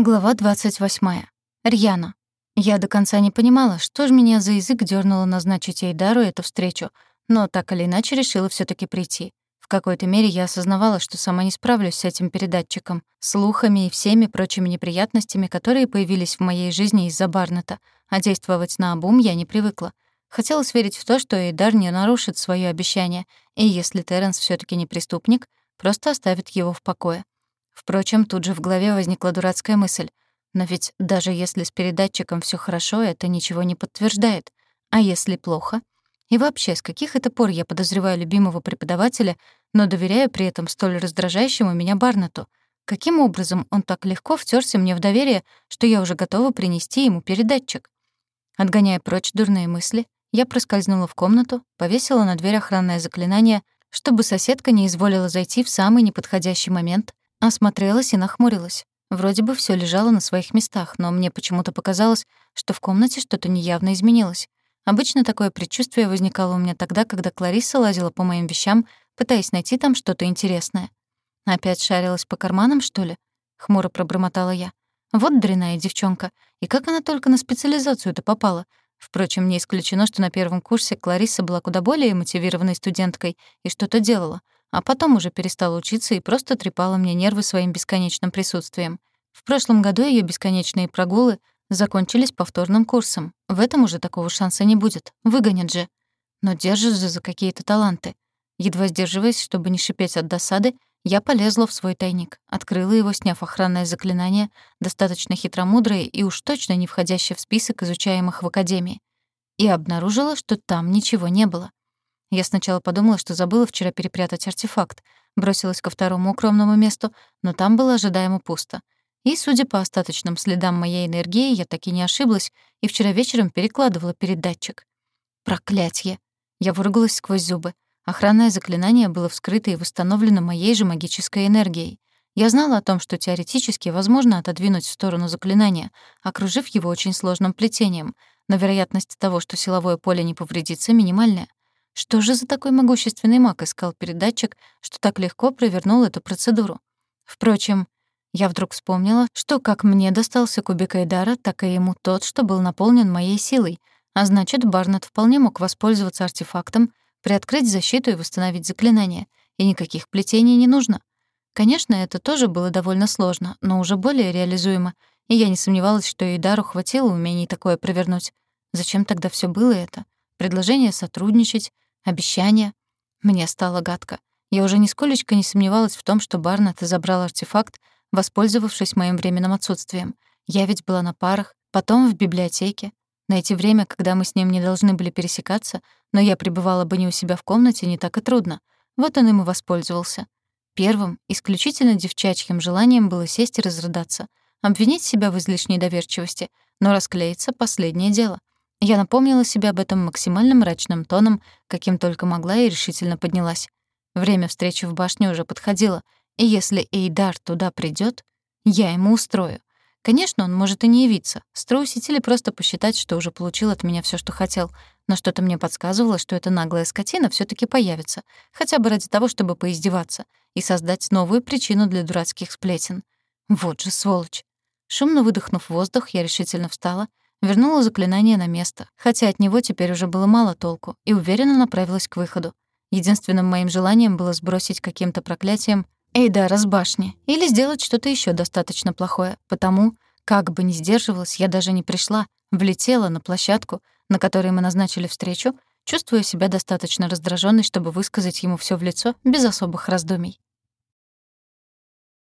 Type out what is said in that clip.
Глава 28. Рьяна. Я до конца не понимала, что ж меня за язык дёрнуло назначить Эйдару эту встречу, но так или иначе решила всё таки прийти. В какой-то мере я осознавала, что сама не справлюсь с этим передатчиком, слухами и всеми прочими неприятностями, которые появились в моей жизни из-за Барнета, а действовать на обум я не привыкла. Хотелось верить в то, что Эйдар не нарушит своё обещание, и если Терренс всё таки не преступник, просто оставит его в покое. Впрочем, тут же в голове возникла дурацкая мысль. Но ведь даже если с передатчиком все хорошо, это ничего не подтверждает. А если плохо? И вообще, с каких это пор я подозреваю любимого преподавателя, но доверяю при этом столь раздражающему меня Барнету? Каким образом он так легко втерся мне в доверие, что я уже готова принести ему передатчик? Отгоняя прочь дурные мысли, я проскользнула в комнату, повесила на дверь охранное заклинание, чтобы соседка не изволила зайти в самый неподходящий момент, Осмотрелась и нахмурилась. Вроде бы все лежало на своих местах, но мне почему-то показалось, что в комнате что-то неявно изменилось. Обычно такое предчувствие возникало у меня тогда, когда Клариса лазила по моим вещам, пытаясь найти там что-то интересное. «Опять шарилась по карманам, что ли?» — хмуро пробормотала я. «Вот дрянная девчонка. И как она только на специализацию-то попала? Впрочем, не исключено, что на первом курсе Клариса была куда более мотивированной студенткой и что-то делала — а потом уже перестала учиться и просто трепала мне нервы своим бесконечным присутствием. В прошлом году ее бесконечные прогулы закончились повторным курсом. В этом уже такого шанса не будет. Выгонят же. Но держит же за какие-то таланты. Едва сдерживаясь, чтобы не шипеть от досады, я полезла в свой тайник, открыла его, сняв охранное заклинание, достаточно хитромудрое и уж точно не входящее в список изучаемых в Академии, и обнаружила, что там ничего не было. Я сначала подумала, что забыла вчера перепрятать артефакт, бросилась ко второму укромному месту, но там было ожидаемо пусто. И, судя по остаточным следам моей энергии, я таки не ошиблась и вчера вечером перекладывала передатчик. Проклятье! Я выругалась сквозь зубы. Охранное заклинание было вскрыто и восстановлено моей же магической энергией. Я знала о том, что теоретически возможно отодвинуть в сторону заклинания, окружив его очень сложным плетением, но вероятность того, что силовое поле не повредится, минимальная. Что же за такой могущественный маг искал передатчик, что так легко провернул эту процедуру? Впрочем, я вдруг вспомнила, что как мне достался кубик Айдара, так и ему тот, что был наполнен моей силой, а значит, Барнет вполне мог воспользоваться артефактом, приоткрыть защиту и восстановить заклинание, и никаких плетений не нужно. Конечно, это тоже было довольно сложно, но уже более реализуемо, и я не сомневалась, что Эйдару хватило умений такое провернуть. Зачем тогда все было это? Предложение сотрудничать, Обещания. Мне стало гадко. Я уже нисколечко не сомневалась в том, что Барнетт забрал артефакт, воспользовавшись моим временным отсутствием. Я ведь была на парах, потом в библиотеке. Найти время, когда мы с ним не должны были пересекаться, но я пребывала бы не у себя в комнате, не так и трудно. Вот он им и воспользовался. Первым, исключительно девчачьим желанием было сесть и разрыдаться, обвинить себя в излишней доверчивости, но расклеиться — последнее дело. Я напомнила себе об этом максимально мрачным тоном, каким только могла, и решительно поднялась. Время встречи в башне уже подходило, и если Эйдар туда придет, я ему устрою. Конечно, он может и не явиться, струсить или просто посчитать, что уже получил от меня все, что хотел, но что-то мне подсказывало, что эта наглая скотина все таки появится, хотя бы ради того, чтобы поиздеваться и создать новую причину для дурацких сплетен. Вот же сволочь. Шумно выдохнув воздух, я решительно встала Вернула заклинание на место, хотя от него теперь уже было мало толку, и уверенно направилась к выходу. Единственным моим желанием было сбросить каким-то проклятием Эйдара с башни или сделать что-то еще достаточно плохое, потому, как бы ни сдерживалась, я даже не пришла, влетела на площадку, на которой мы назначили встречу, чувствуя себя достаточно раздраженной, чтобы высказать ему все в лицо без особых раздумий.